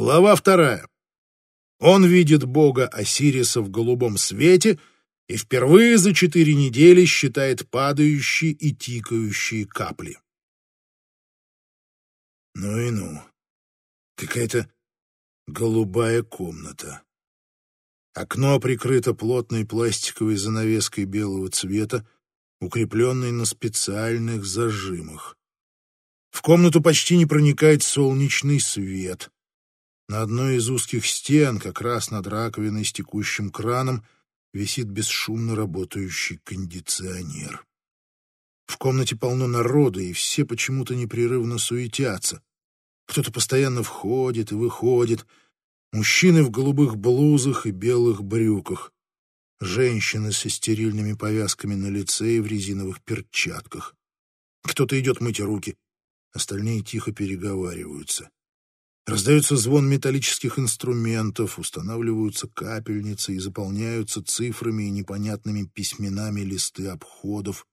Глава вторая. Он видит бога Осириса в голубом свете и впервые за четыре недели считает падающие и тикающие капли. Ну и ну. Какая-то голубая комната. Окно прикрыто плотной пластиковой занавеской белого цвета, укрепленной на специальных зажимах. В комнату почти не проникает солнечный свет. На одной из узких стен, как раз над раковиной с текущим краном, висит бесшумно работающий кондиционер. В комнате полно народа, и все почему-то непрерывно суетятся. Кто-то постоянно входит и выходит. Мужчины в голубых блузах и белых брюках. Женщины со стерильными повязками на лице и в резиновых перчатках. Кто-то идет мыть руки, остальные тихо переговариваются. Раздается звон металлических инструментов, устанавливаются капельницы и заполняются цифрами и непонятными письменами листы обходов.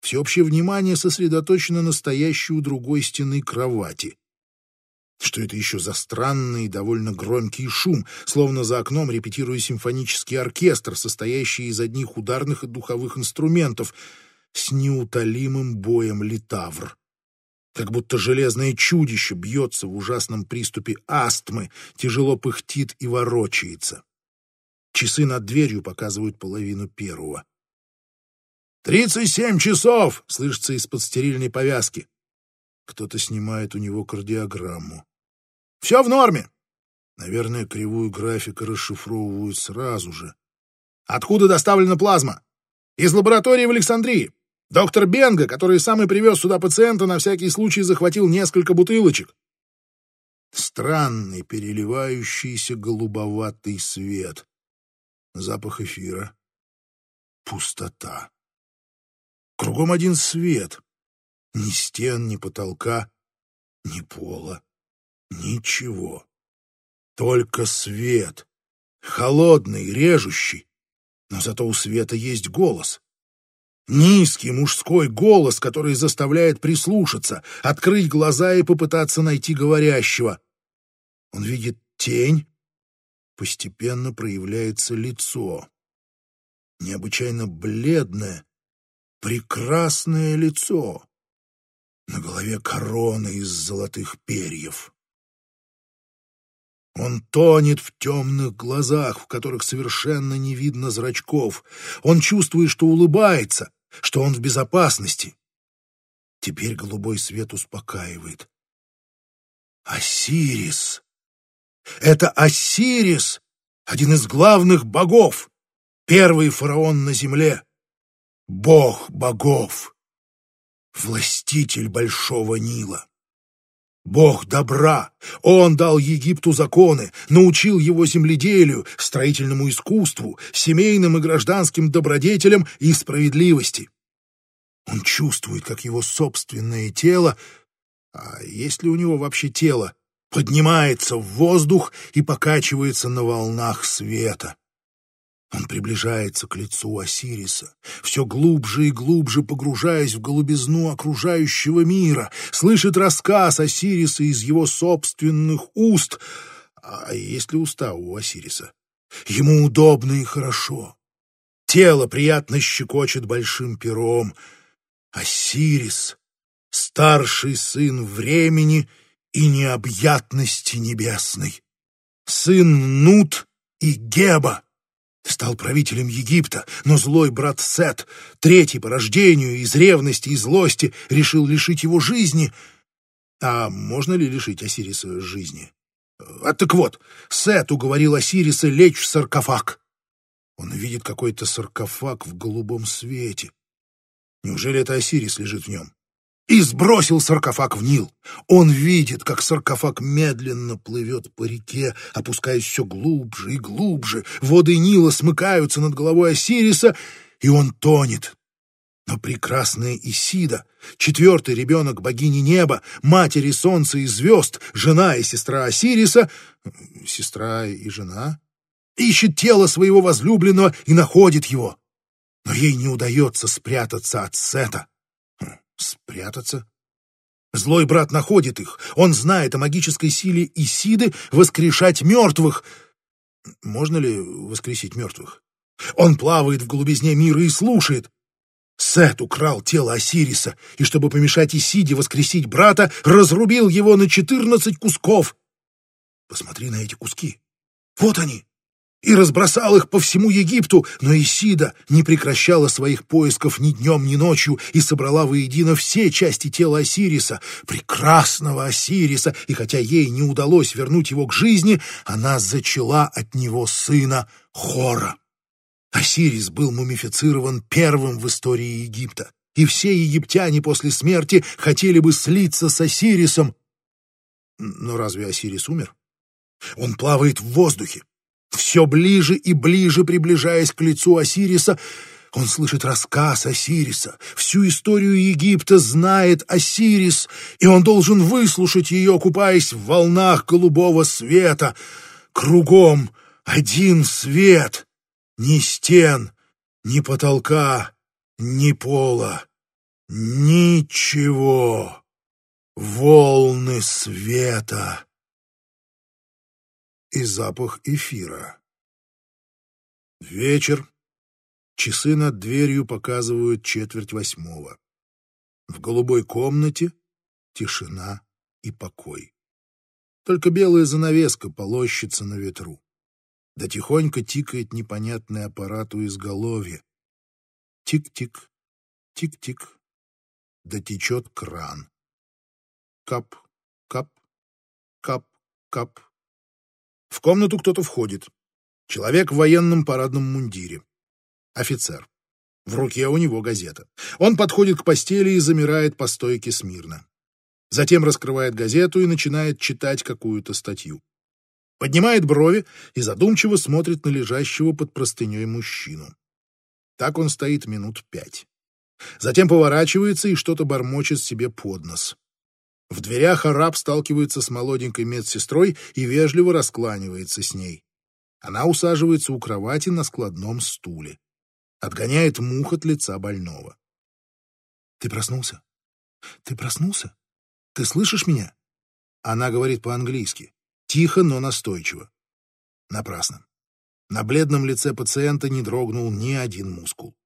Всеобщее внимание сосредоточено на стоящей у другой стены кровати. Что это еще за странный и довольно громкий шум, словно за окном репетируя симфонический оркестр, состоящий из одних ударных и духовых инструментов, с неутолимым боем литавр как будто железное чудище бьется в ужасном приступе астмы, тяжело пыхтит и ворочается. Часы над дверью показывают половину первого. «Тридцать семь часов!» — слышится из-под стерильной повязки. Кто-то снимает у него кардиограмму. «Все в норме!» Наверное, кривую графика расшифровывают сразу же. «Откуда доставлена плазма?» «Из лаборатории в Александрии. Доктор Бенга, который сам и привез сюда пациента, на всякий случай захватил несколько бутылочек. Странный переливающийся голубоватый свет. Запах эфира. Пустота. Кругом один свет. Ни стен, ни потолка, ни пола. Ничего. Только свет. Холодный, режущий. Но зато у света есть голос. Низкий мужской голос, который заставляет прислушаться, открыть глаза и попытаться найти говорящего. Он видит тень, постепенно проявляется лицо. Необычайно бледное, прекрасное лицо. На голове корона из золотых перьев. Он тонет в темных глазах, в которых совершенно не видно зрачков. Он чувствует, что улыбается, что он в безопасности. Теперь голубой свет успокаивает. Осирис! Это Осирис, один из главных богов, первый фараон на земле, бог богов, властитель Большого Нила. Бог добра. Он дал Египту законы, научил его земледелию, строительному искусству, семейным и гражданским добродетелям и справедливости. Он чувствует, как его собственное тело, а есть ли у него вообще тело, поднимается в воздух и покачивается на волнах света. Он приближается к лицу Осириса, все глубже и глубже погружаясь в голубизну окружающего мира, слышит рассказ Осириса из его собственных уст. А есть ли уста у Осириса? Ему удобно и хорошо. Тело приятно щекочет большим пером. Осирис — старший сын времени и необъятности небесной. Сын Нут и Геба — Стал правителем Египта, но злой брат Сет, третий по рождению, из ревности и злости, решил лишить его жизни. А можно ли лишить Осириса жизни? А так вот, Сет уговорил Осириса лечь в саркофаг. Он видит какой-то саркофаг в голубом свете. Неужели это Осирис лежит в нем? И сбросил саркофаг в Нил. Он видит, как саркофаг медленно плывет по реке, опускаясь все глубже и глубже. Воды Нила смыкаются над головой Осириса, и он тонет. Но прекрасная Исида, четвертый ребенок богини неба, матери солнца и звезд, жена и сестра Осириса, сестра и жена, ищет тело своего возлюбленного и находит его. Но ей не удается спрятаться от Сета. Спрятаться? Злой брат находит их. Он знает о магической силе Исиды воскрешать мертвых. Можно ли воскресить мертвых? Он плавает в глубизне мира и слушает. Сет украл тело Осириса, и чтобы помешать Исиде воскресить брата, разрубил его на четырнадцать кусков. Посмотри на эти куски. Вот они и разбросал их по всему Египту, но Исида не прекращала своих поисков ни днем, ни ночью и собрала воедино все части тела Осириса, прекрасного Осириса, и хотя ей не удалось вернуть его к жизни, она зачала от него сына Хора. Осирис был мумифицирован первым в истории Египта, и все египтяне после смерти хотели бы слиться с Осирисом. Но разве Осирис умер? Он плавает в воздухе, все ближе и ближе приближаясь к лицу Осириса, он слышит рассказ Осириса. Всю историю Египта знает Осирис, и он должен выслушать ее, купаясь в волнах голубого света. Кругом один свет, ни стен, ни потолка, ни пола, ничего. Волны света и запах эфира. Вечер. Часы над дверью показывают четверть восьмого. В голубой комнате тишина и покой. Только белая занавеска полощется на ветру. Да тихонько тикает непонятный аппарат у изголовья. Тик-тик, тик-тик. Да течет кран. Кап, кап, кап, кап. В комнату кто-то входит. Человек в военном парадном мундире. Офицер. В руке у него газета. Он подходит к постели и замирает по стойке смирно. Затем раскрывает газету и начинает читать какую-то статью. Поднимает брови и задумчиво смотрит на лежащего под простыней мужчину. Так он стоит минут пять. Затем поворачивается и что-то бормочет себе под нос. В дверях араб сталкивается с молоденькой медсестрой и вежливо раскланивается с ней. Она усаживается у кровати на складном стуле. Отгоняет мух от лица больного. «Ты проснулся? Ты проснулся? Ты слышишь меня?» Она говорит по-английски. Тихо, но настойчиво. Напрасно. На бледном лице пациента не дрогнул ни один мускул.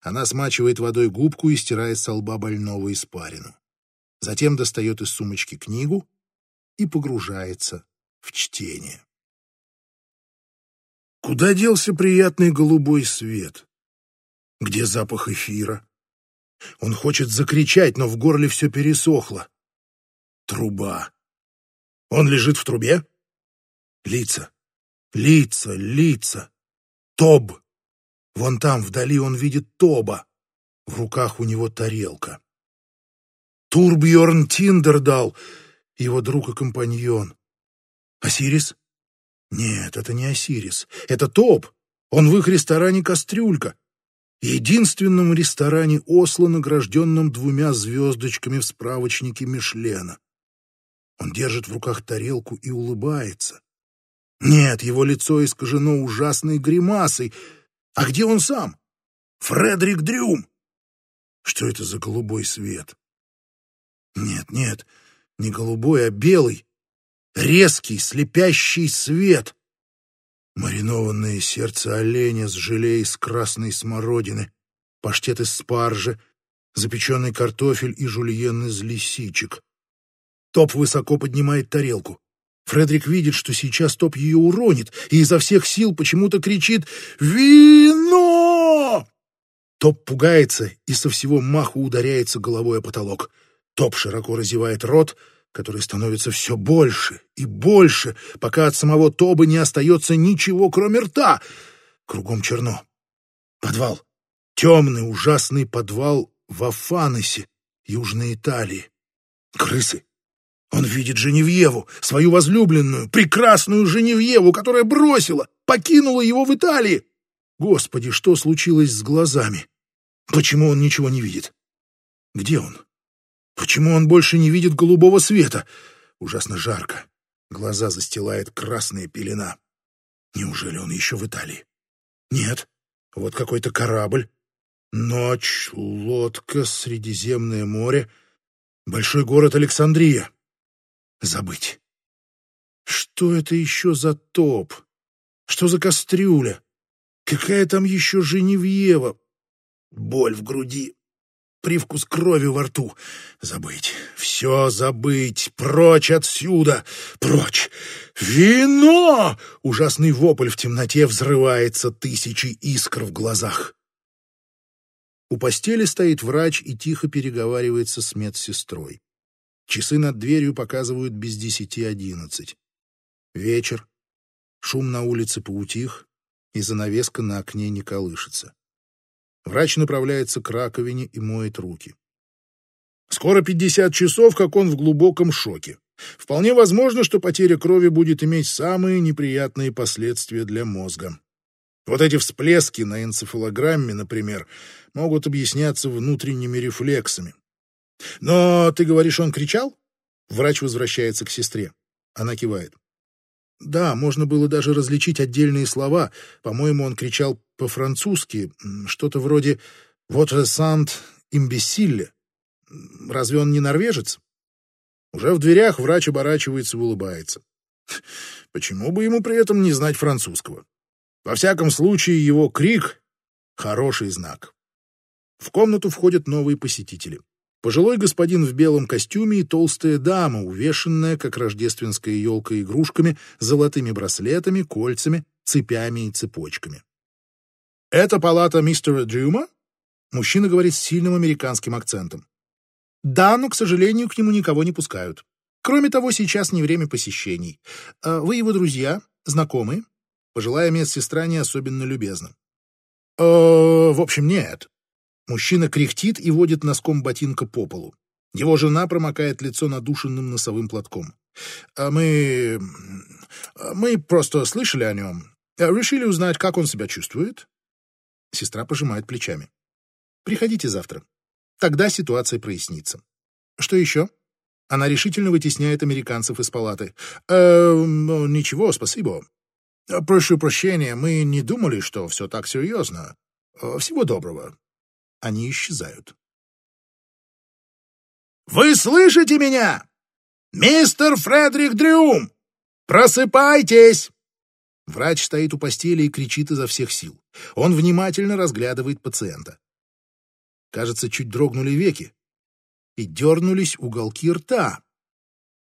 Она смачивает водой губку и стирает со лба больного испарину затем достает из сумочки книгу и погружается в чтение. Куда делся приятный голубой свет? Где запах эфира? Он хочет закричать, но в горле все пересохло. Труба. Он лежит в трубе? Лица, лица, лица. Тоб. Вон там, вдали, он видит Тоба. В руках у него тарелка. Турбьорн Тиндердал, его друг и компаньон. Осирис? Нет, это не Осирис. Это Топ. Он в их ресторане «Кастрюлька». Единственном ресторане Осло, награжденном двумя звездочками в справочнике Мишлена. Он держит в руках тарелку и улыбается. Нет, его лицо искажено ужасной гримасой. А где он сам? Фредерик Дрюм! Что это за голубой свет? Нет, нет, не голубой, а белый. Резкий, слепящий свет. Маринованное сердце оленя с желе из красной смородины, паштет из спаржи, запеченный картофель и жульен из лисичек. Топ высоко поднимает тарелку. Фредерик видит, что сейчас Топ ее уронит, и изо всех сил почему-то кричит «Вино!». Топ пугается и со всего маху ударяется головой о потолок. Топ широко разевает рот, который становится все больше и больше, пока от самого Тоба не остается ничего, кроме рта. Кругом черно. Подвал. Темный, ужасный подвал в Афанесе, Южной Италии. Крысы. Он видит Женевьеву, свою возлюбленную, прекрасную Женевьеву, которая бросила, покинула его в Италии. Господи, что случилось с глазами? Почему он ничего не видит? Где он? Почему он больше не видит голубого света? Ужасно жарко. Глаза застилает красная пелена. Неужели он еще в Италии? Нет. Вот какой-то корабль. Ночь, лодка, Средиземное море. Большой город Александрия. Забыть. Что это еще за топ? Что за кастрюля? Какая там еще Женевьева? Боль в груди. Привкус крови во рту. Забыть. Все забыть. Прочь отсюда. Прочь. Вино! Ужасный вопль в темноте взрывается тысячи искр в глазах. У постели стоит врач и тихо переговаривается с медсестрой. Часы над дверью показывают без десяти одиннадцать. Вечер. Шум на улице поутих, и занавеска на окне не колышется. Врач направляется к раковине и моет руки. Скоро пятьдесят часов, как он в глубоком шоке. Вполне возможно, что потеря крови будет иметь самые неприятные последствия для мозга. Вот эти всплески на энцефалограмме, например, могут объясняться внутренними рефлексами. Но ты говоришь, он кричал? Врач возвращается к сестре. Она кивает. Да, можно было даже различить отдельные слова. По-моему, он кричал по-французски, что-то вроде «Вот же сант имбессилле». Разве он не норвежец? Уже в дверях врач оборачивается и улыбается. Почему бы ему при этом не знать французского? Во всяком случае, его крик — хороший знак. В комнату входят новые посетители. Пожилой господин в белом костюме и толстая дама, увешанная, как рождественская елка, игрушками, золотыми браслетами, кольцами, цепями и цепочками. «Это палата мистера Дрюма?» Мужчина говорит с сильным американским акцентом. «Да, но, к сожалению, к нему никого не пускают. Кроме того, сейчас не время посещений. А вы его друзья? Знакомые?» Пожилая медсестра не особенно любезна. «Э, в общем, нет». Мужчина кряхтит и водит носком ботинка по полу. Его жена промокает лицо надушенным носовым платком. «А мы... мы просто слышали о нем. Решили узнать, как он себя чувствует?» Сестра пожимает плечами. «Приходите завтра. Тогда ситуация прояснится. Что еще?» Она решительно вытесняет американцев из палаты. «Э, ну, ничего, спасибо. «Прошу прощения, мы не думали, что все так серьезно. Всего доброго». Они исчезают. «Вы слышите меня? Мистер Фредерик Дрюм! Просыпайтесь!» Врач стоит у постели и кричит изо всех сил. Он внимательно разглядывает пациента. Кажется, чуть дрогнули веки и дернулись уголки рта.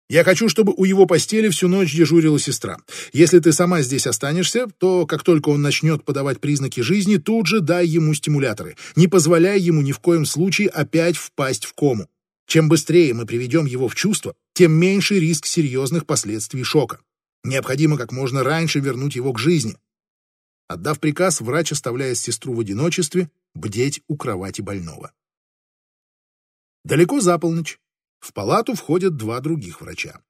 Я хочу, чтобы у его постели всю ночь дежурила сестра. Если ты сама здесь останешься, то как только он начнет подавать признаки жизни, тут же дай ему стимуляторы. Не позволяй ему ни в коем случае опять впасть в кому. Чем быстрее мы приведем его в чувство, тем меньше риск серьезных последствий шока. Необходимо как можно раньше вернуть его к жизни. Отдав приказ, врач оставляет сестру в одиночестве бдеть у кровати больного. Далеко за полночь в палату входят два других врача.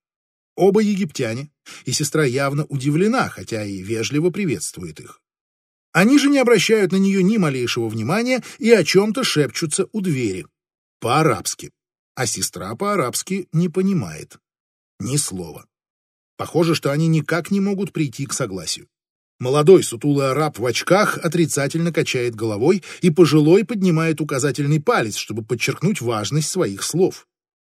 Оба египтяне, и сестра явно удивлена, хотя и вежливо приветствует их. Они же не обращают на нее ни малейшего внимания и о чем-то шепчутся у двери. По-арабски. А сестра по-арабски не понимает. Ни слова. Похоже, что они никак не могут прийти к согласию. Молодой сутулый араб в очках отрицательно качает головой, и пожилой поднимает указательный палец, чтобы подчеркнуть важность своих слов.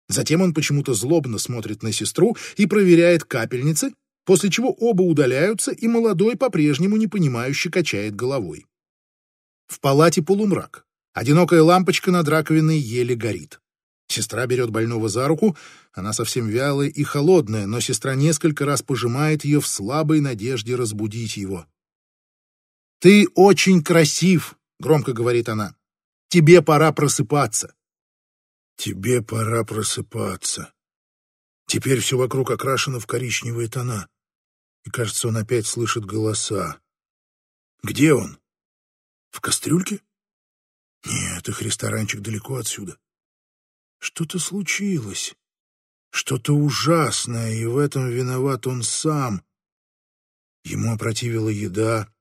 Затем он почему-то злобно смотрит на сестру и проверяет капельницы, после чего оба удаляются, и молодой по-прежнему непонимающе качает головой. В палате полумрак. Одинокая лампочка над раковиной еле горит. Сестра берет больного за руку, она совсем вялая и холодная, но сестра несколько раз пожимает ее в слабой надежде разбудить его. «Ты очень красив», — громко говорит она. «Тебе пора просыпаться. Тебе пора просыпаться. Теперь все вокруг окрашено в коричневые тона. И, кажется, он опять слышит голоса. Где он? В кастрюльке? Нет, их ресторанчик далеко отсюда. Что-то случилось. Что-то ужасное, и в этом виноват он сам. Ему опротивила еда,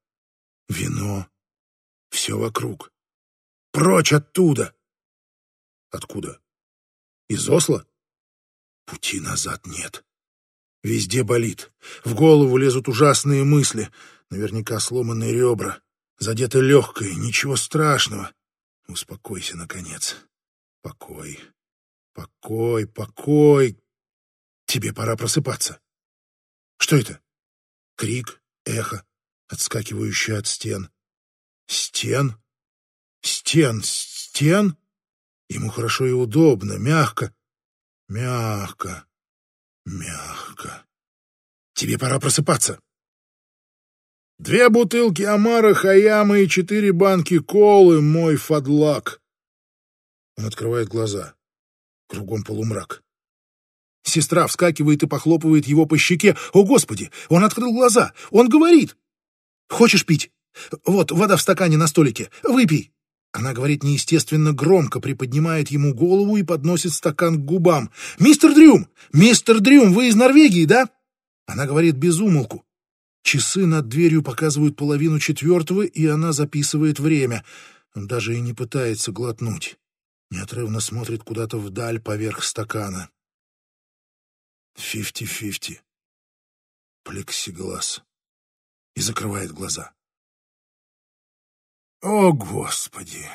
вино, все вокруг. Прочь оттуда! Откуда? Из Осло? Пути назад нет. Везде болит. В голову лезут ужасные мысли. Наверняка сломанные ребра. Задето легкое. Ничего страшного. Успокойся, наконец. Покой. Покой, покой. Тебе пора просыпаться. Что это? Крик, эхо, отскакивающее от стен. Стен? Стен, стен? Ему хорошо и удобно, мягко, мягко, мягко. Тебе пора просыпаться. Две бутылки Амара Хаяма и четыре банки колы, мой фадлак. Он открывает глаза. Кругом полумрак. Сестра вскакивает и похлопывает его по щеке. О, Господи! Он открыл глаза! Он говорит! Хочешь пить? Вот, вода в стакане на столике. Выпей. Она говорит неестественно громко, приподнимает ему голову и подносит стакан к губам. «Мистер Дрюм! Мистер Дрюм, вы из Норвегии, да?» Она говорит без умолку. Часы над дверью показывают половину четвертого, и она записывает время. Даже и не пытается глотнуть. Неотрывно смотрит куда-то вдаль поверх стакана. Фифти-фифти. Плексиглаз. И закрывает глаза. О, Господи!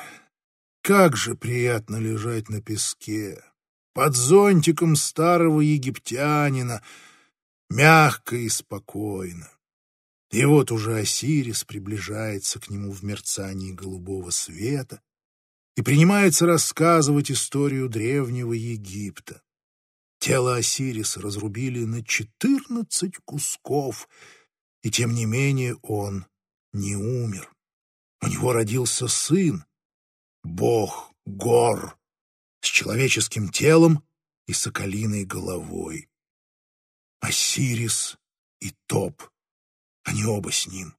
Как же приятно лежать на песке, под зонтиком старого египтянина, мягко и спокойно. И вот уже Осирис приближается к нему в мерцании голубого света и принимается рассказывать историю древнего Египта. Тело Осириса разрубили на четырнадцать кусков, и тем не менее он не умер. У него родился сын, бог Гор, с человеческим телом и соколиной головой. Осирис и Топ, они оба с ним.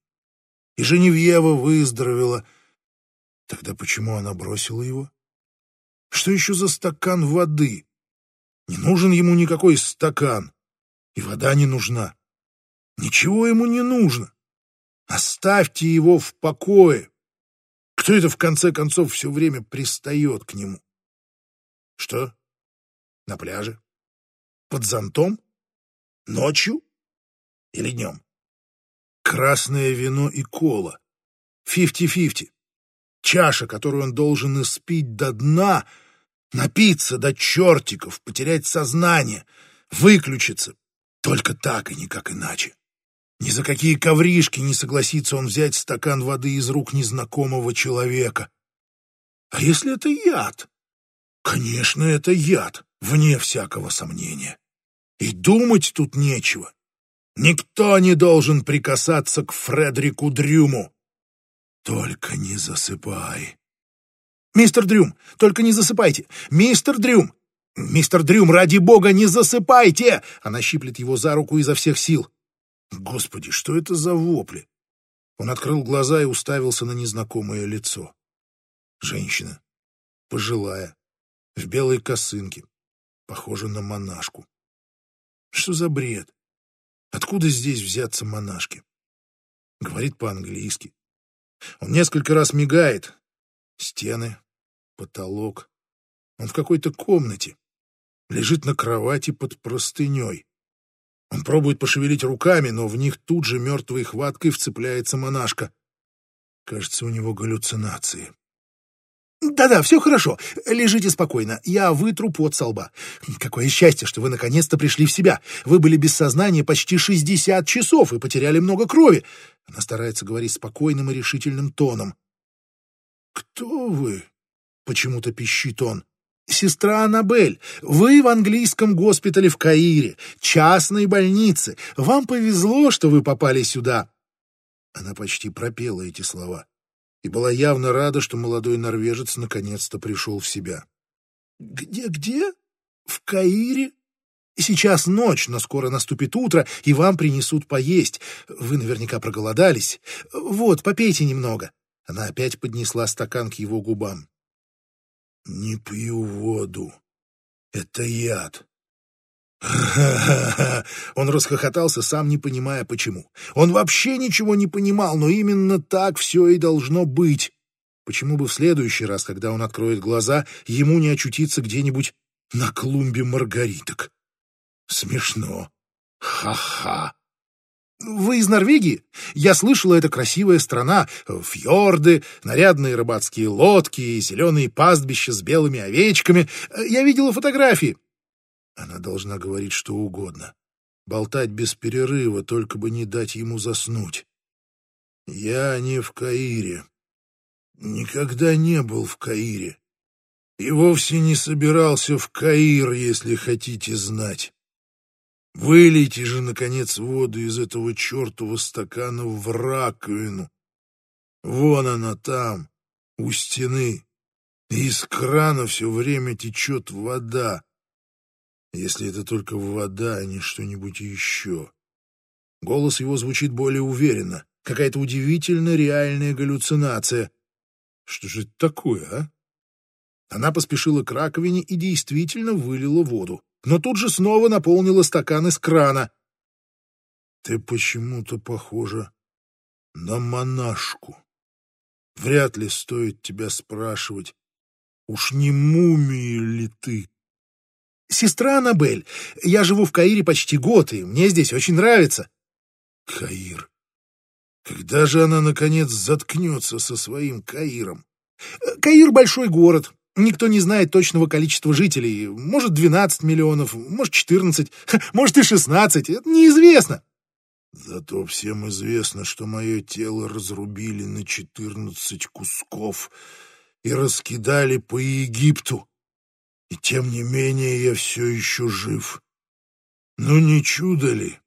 И Женевьева выздоровела. Тогда почему она бросила его? Что еще за стакан воды? Не нужен ему никакой стакан, и вода не нужна. Ничего ему не нужно. Оставьте его в покое. Кто это, в конце концов, все время пристает к нему? Что? На пляже? Под зонтом? Ночью? Или днем? Красное вино и кола. Фифти-фифти. Чаша, которую он должен испить до дна, напиться до чертиков, потерять сознание, выключиться. Только так и никак иначе. Ни за какие ковришки не согласится он взять стакан воды из рук незнакомого человека. А если это яд? Конечно, это яд, вне всякого сомнения. И думать тут нечего. Никто не должен прикасаться к Фредерику Дрюму. Только не засыпай. Мистер Дрюм, только не засыпайте. Мистер Дрюм! Мистер Дрюм, ради бога, не засыпайте! Она щиплет его за руку изо всех сил. Господи, что это за вопли? Он открыл глаза и уставился на незнакомое лицо. Женщина, пожилая, в белой косынке, похожа на монашку. Что за бред? Откуда здесь взяться монашки? Говорит по-английски. Он несколько раз мигает. Стены, потолок. Он в какой-то комнате. Лежит на кровати под простыней. Он пробует пошевелить руками, но в них тут же мертвой хваткой вцепляется монашка. Кажется, у него галлюцинации. «Да-да, все хорошо. Лежите спокойно. Я вытру пот со лба. Какое счастье, что вы наконец-то пришли в себя. Вы были без сознания почти шестьдесят часов и потеряли много крови». Она старается говорить спокойным и решительным тоном. «Кто вы?» — почему-то пищит он. «Сестра Аннабель, вы в английском госпитале в Каире, частной больнице. Вам повезло, что вы попали сюда». Она почти пропела эти слова и была явно рада, что молодой норвежец наконец-то пришел в себя. «Где-где? В Каире?» Сейчас ночь, но скоро наступит утро, и вам принесут поесть. Вы наверняка проголодались. Вот, попейте немного. Она опять поднесла стакан к его губам. «Не пью воду. Это яд». Он расхохотался, сам не понимая, почему. Он вообще ничего не понимал, но именно так все и должно быть. Почему бы в следующий раз, когда он откроет глаза, ему не очутиться где-нибудь на клумбе маргариток? Смешно. Ха-ха. Вы из Норвегии? Я слышала, это красивая страна. Фьорды, нарядные рыбацкие лодки и зеленые пастбища с белыми овечками. Я видела фотографии. Она должна говорить что угодно. Болтать без перерыва, только бы не дать ему заснуть. Я не в Каире. Никогда не был в Каире. И вовсе не собирался в Каир, если хотите знать. Вылейте же, наконец, воду из этого чертова стакана в раковину. Вон она там, у стены. И из крана все время течет вода. Если это только вода, а не что-нибудь еще. Голос его звучит более уверенно. Какая-то удивительно реальная галлюцинация. Что же это такое, а? Она поспешила к раковине и действительно вылила воду, но тут же снова наполнила стакан из крана. «Ты почему-то похожа на монашку. Вряд ли стоит тебя спрашивать, уж не мумия ли ты?» «Сестра Аннабель, я живу в Каире почти год, и мне здесь очень нравится». «Каир. Когда же она, наконец, заткнется со своим Каиром?» «Каир — большой город. Никто не знает точного количества жителей. Может, 12 миллионов, может, 14, может и 16. Это неизвестно. Зато всем известно, что мое тело разрубили на 14 кусков и раскидали по Египту. И тем не менее я все еще жив. Ну не чудо ли?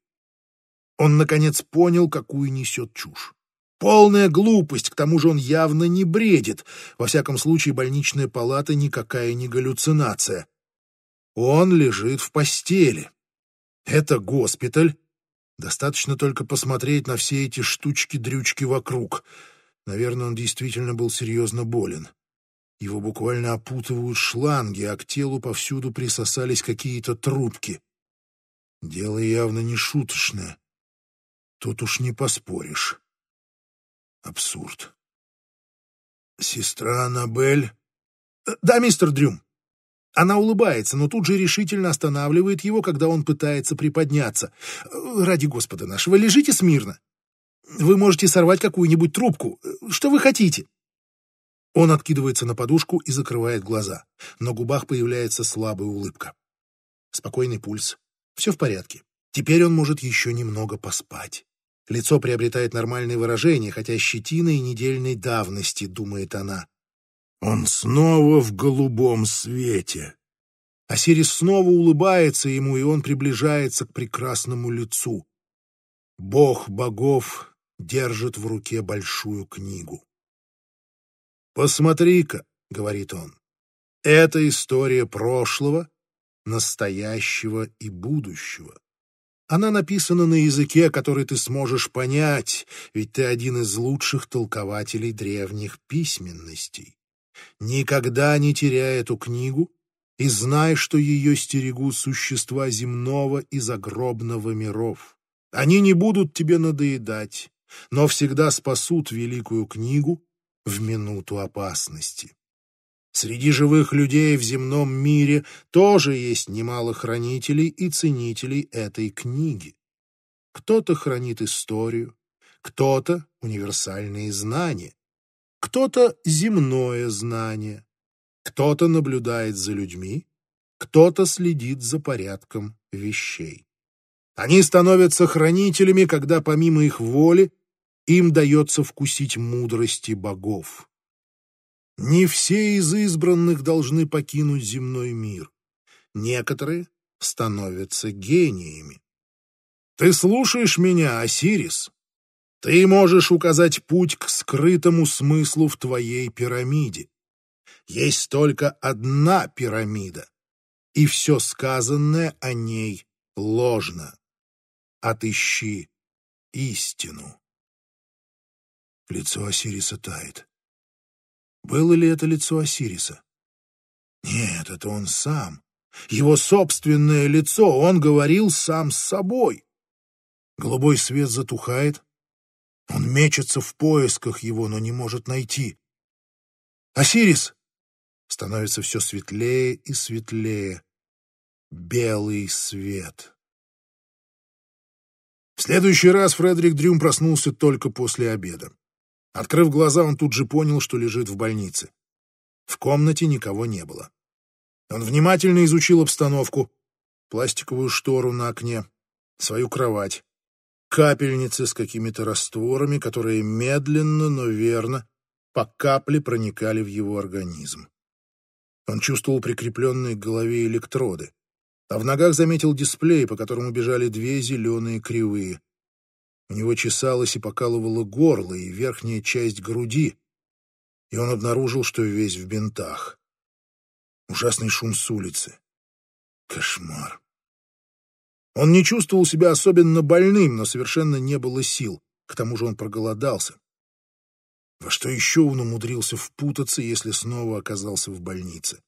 Он, наконец, понял, какую несет чушь. Полная глупость, к тому же он явно не бредит. Во всяком случае, больничная палата никакая не галлюцинация. Он лежит в постели. Это госпиталь. Достаточно только посмотреть на все эти штучки-дрючки вокруг. Наверное, он действительно был серьезно болен. Его буквально опутывают шланги, а к телу повсюду присосались какие-то трубки. Дело явно не шуточное. Тут уж не поспоришь. Абсурд. Сестра Аннабель? Э, да, мистер Дрюм. Она улыбается, но тут же решительно останавливает его, когда он пытается приподняться. Э, ради Господа нашего, лежите смирно. Вы можете сорвать какую-нибудь трубку. Э, что вы хотите? Он откидывается на подушку и закрывает глаза. На губах появляется слабая улыбка. Спокойный пульс. Все в порядке. Теперь он может еще немного поспать. Лицо приобретает нормальное выражение, хотя щетина и недельной давности, думает она. Он снова в голубом свете. Осирис снова улыбается ему, и он приближается к прекрасному лицу. Бог богов держит в руке большую книгу. «Посмотри-ка», — говорит он, — «это история прошлого, настоящего и будущего. Она написана на языке, который ты сможешь понять, ведь ты один из лучших толкователей древних письменностей. Никогда не теряй эту книгу и знай, что ее стерегут существа земного и загробного миров. Они не будут тебе надоедать, но всегда спасут великую книгу в минуту опасности. Среди живых людей в земном мире тоже есть немало хранителей и ценителей этой книги. Кто-то хранит историю, кто-то — универсальные знания, кто-то — земное знание, кто-то наблюдает за людьми, кто-то следит за порядком вещей. Они становятся хранителями, когда помимо их воли им дается вкусить мудрости богов. Не все из избранных должны покинуть земной мир. Некоторые становятся гениями. Ты слушаешь меня, Осирис? Ты можешь указать путь к скрытому смыслу в твоей пирамиде. Есть только одна пирамида, и все сказанное о ней ложно. Отыщи истину. Лицо Осириса тает. Было ли это лицо Осириса? Нет, это он сам. Его собственное лицо, он говорил сам с собой. Голубой свет затухает. Он мечется в поисках его, но не может найти. «Осирис!» Становится все светлее и светлее. Белый свет. В следующий раз Фредерик Дрюм проснулся только после обеда. Открыв глаза, он тут же понял, что лежит в больнице. В комнате никого не было. Он внимательно изучил обстановку, пластиковую штору на окне, свою кровать, капельницы с какими-то растворами, которые медленно, но верно по капле проникали в его организм. Он чувствовал прикрепленные к голове электроды, а в ногах заметил дисплей, по которому бежали две зеленые кривые. У него чесалось и покалывало горло и верхняя часть груди, и он обнаружил, что весь в бинтах. Ужасный шум с улицы. Кошмар. Он не чувствовал себя особенно больным, но совершенно не было сил. К тому же он проголодался. Во что еще он умудрился впутаться, если снова оказался в больнице?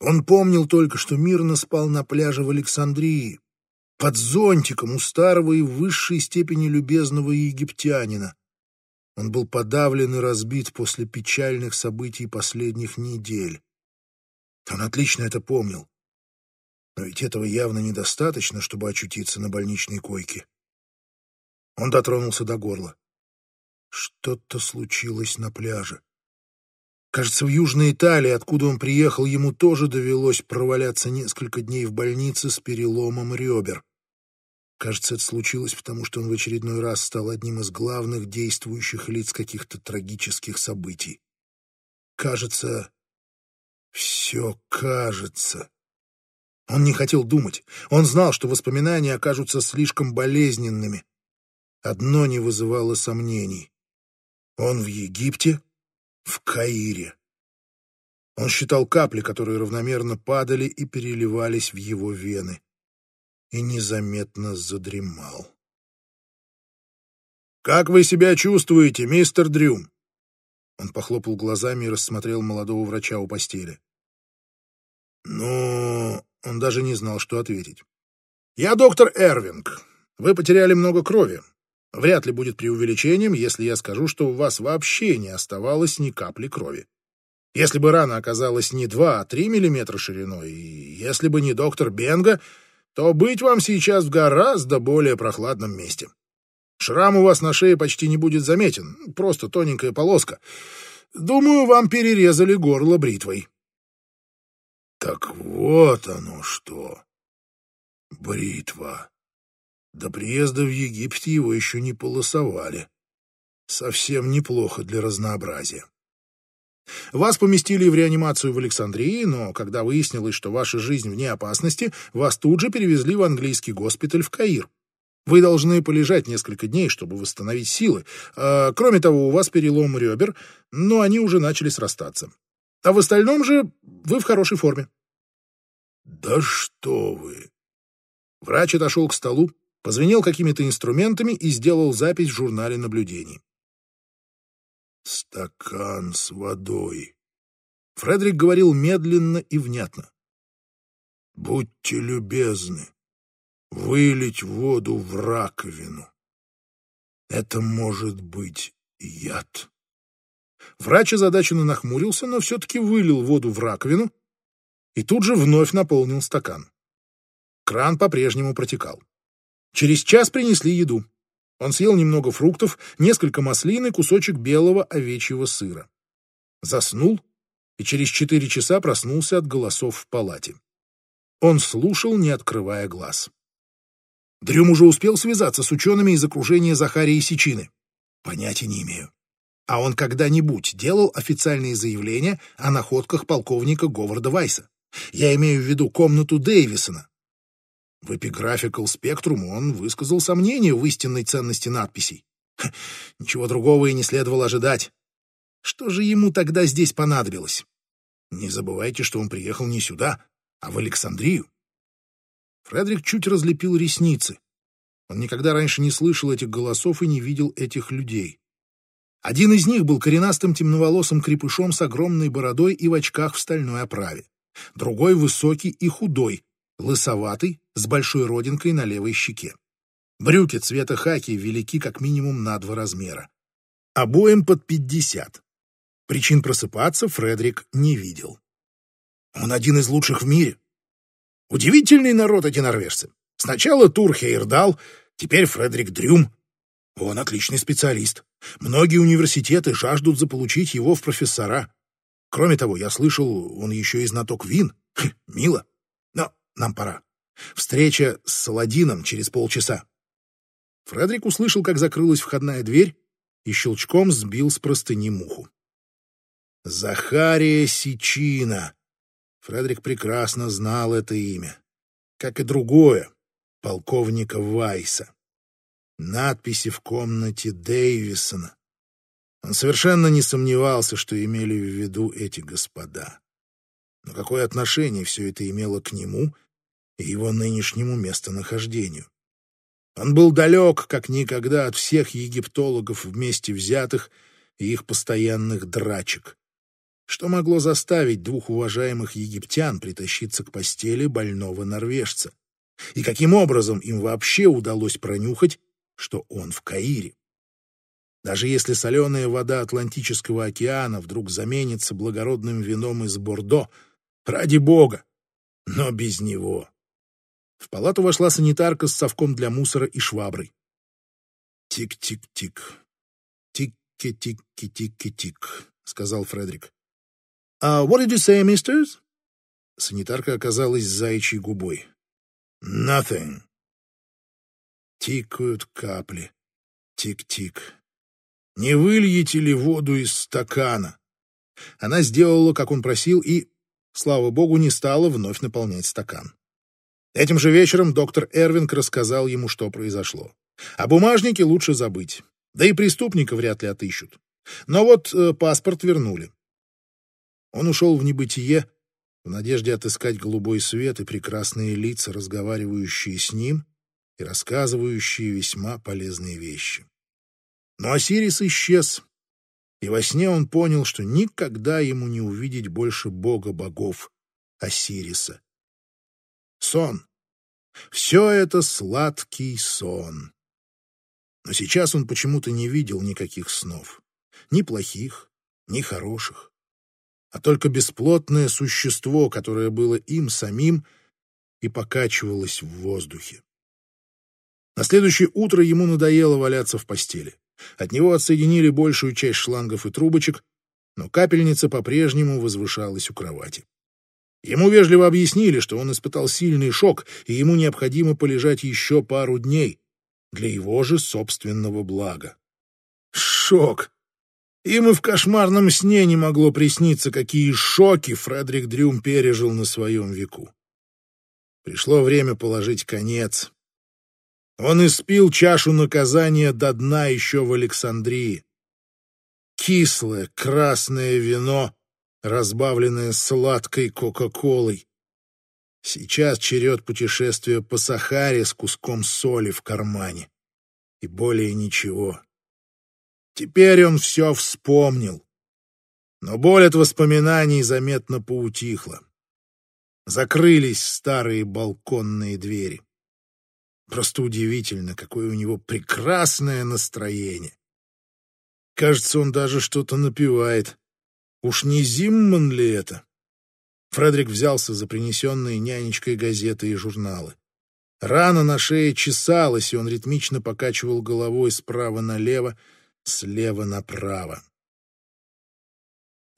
Он помнил только, что мирно спал на пляже в Александрии, под зонтиком у старого и высшей степени любезного египтянина. Он был подавлен и разбит после печальных событий последних недель. Он отлично это помнил. Но ведь этого явно недостаточно, чтобы очутиться на больничной койке. Он дотронулся до горла. Что-то случилось на пляже. Кажется, в Южной Италии, откуда он приехал, ему тоже довелось проваляться несколько дней в больнице с переломом ребер. Кажется, это случилось, потому что он в очередной раз стал одним из главных действующих лиц каких-то трагических событий. Кажется, все кажется. Он не хотел думать. Он знал, что воспоминания окажутся слишком болезненными. Одно не вызывало сомнений. Он в Египте, в Каире. Он считал капли, которые равномерно падали и переливались в его вены, и незаметно задремал. «Как вы себя чувствуете, мистер Дрюм?» Он похлопал глазами и рассмотрел молодого врача у постели. «Ну...» — он даже не знал, что ответить. «Я доктор Эрвинг. Вы потеряли много крови. Вряд ли будет преувеличением, если я скажу, что у вас вообще не оставалось ни капли крови. Если бы рана оказалась не 2, а 3 миллиметра шириной, и если бы не доктор Бенга, то быть вам сейчас в гораздо более прохладном месте. Шрам у вас на шее почти не будет заметен, просто тоненькая полоска. Думаю, вам перерезали горло бритвой. Так вот оно что. Бритва. До приезда в Египет его еще не полосовали. Совсем неплохо для разнообразия. Вас поместили в реанимацию в Александрии, но когда выяснилось, что ваша жизнь вне опасности, вас тут же перевезли в английский госпиталь в Каир. Вы должны полежать несколько дней, чтобы восстановить силы. А, кроме того, у вас перелом ребер, но они уже начали срастаться. А в остальном же вы в хорошей форме. Да что вы! Врач отошел к столу, позвенел какими-то инструментами и сделал запись в журнале наблюдений. «Стакан с водой». Фредерик говорил медленно и внятно. «Будьте любезны, вылить воду в раковину. Это может быть яд». Врач озадаченно нахмурился, но все-таки вылил воду в раковину и тут же вновь наполнил стакан. Кран по-прежнему протекал. Через час принесли еду. Он съел немного фруктов, несколько маслин и кусочек белого овечьего сыра. Заснул и через четыре часа проснулся от голосов в палате. Он слушал, не открывая глаз. Дрюм уже успел связаться с учеными из окружения Захарии Сечины. Понятия не имею. А он когда-нибудь делал официальные заявления о находках полковника Говарда Вайса? Я имею в виду комнату Дэвисона, в Epigraphical Spectrum он высказал сомнение в истинной ценности надписей. Ха, ничего другого и не следовало ожидать. Что же ему тогда здесь понадобилось? Не забывайте, что он приехал не сюда, а в Александрию. Фредерик чуть разлепил ресницы. Он никогда раньше не слышал этих голосов и не видел этих людей. Один из них был коренастым темноволосым крепышом с огромной бородой и в очках в стальной оправе. Другой — высокий и худой, лысоватый, с большой родинкой на левой щеке. Брюки цвета хаки велики как минимум на два размера. Обоим под пятьдесят. Причин просыпаться Фредерик не видел. Он один из лучших в мире. Удивительный народ эти норвежцы. Сначала Тур Хейрдал, Теперь Фредерик Дрюм. Он отличный специалист. Многие университеты жаждут заполучить его в профессора. Кроме того, я слышал, он еще и знаток вин. Хм, мило. Но нам пора. Встреча с Саладином через полчаса. Фредерик услышал, как закрылась входная дверь, и щелчком сбил с простыни муху. Захария Сичина. Фредерик прекрасно знал это имя, как и другое, полковника Вайса. Надписи в комнате Дэвисона. Он совершенно не сомневался, что имели в виду эти господа. Но какое отношение все это имело к нему и его нынешнему местонахождению? Он был далек, как никогда, от всех египтологов вместе взятых и их постоянных драчек. Что могло заставить двух уважаемых египтян притащиться к постели больного норвежца? И каким образом им вообще удалось пронюхать, что он в Каире? Даже если соленая вода Атлантического океана вдруг заменится благородным вином из Бордо, ради бога, но без него. В палату вошла санитарка с совком для мусора и шваброй. «Тик-тик-тик, тик-ки-тик-ки-тик-ки-тик», — сказал Фредерик. Uh, what did you say, misters? Санитарка оказалась заячьей губой. Nothing. Тикают капли. Тик-тик. Не выльете ли воду из стакана? Она сделала, как он просил, и, слава богу, не стала вновь наполнять стакан. Этим же вечером доктор Эрвинг рассказал ему, что произошло. О бумажнике лучше забыть, да и преступника вряд ли отыщут. Но вот э, паспорт вернули. Он ушел в небытие в надежде отыскать голубой свет и прекрасные лица, разговаривающие с ним и рассказывающие весьма полезные вещи. Но Осирис исчез, и во сне он понял, что никогда ему не увидеть больше бога богов Осириса. Сон. Все это сладкий сон. Но сейчас он почему-то не видел никаких снов. Ни плохих, ни хороших а только бесплотное существо, которое было им самим и покачивалось в воздухе. На следующее утро ему надоело валяться в постели. От него отсоединили большую часть шлангов и трубочек, но капельница по-прежнему возвышалась у кровати. Ему вежливо объяснили, что он испытал сильный шок, и ему необходимо полежать еще пару дней для его же собственного блага. Шок! Им и в кошмарном сне не могло присниться, какие шоки Фредерик Дрюм пережил на своем веку. Пришло время положить конец. Он испил чашу наказания до дна еще в Александрии. Кислое красное вино, разбавленное сладкой кока-колой. Сейчас черед путешествия по Сахаре с куском соли в кармане. И более ничего. Теперь он все вспомнил. Но боль от воспоминаний заметно поутихла. Закрылись старые балконные двери. Просто удивительно, какое у него прекрасное настроение. Кажется, он даже что-то напевает. Уж не Зимман ли это? Фредерик взялся за принесенные нянечкой газеты и журналы. Рана на шее чесалась, и он ритмично покачивал головой справа налево, слева направо.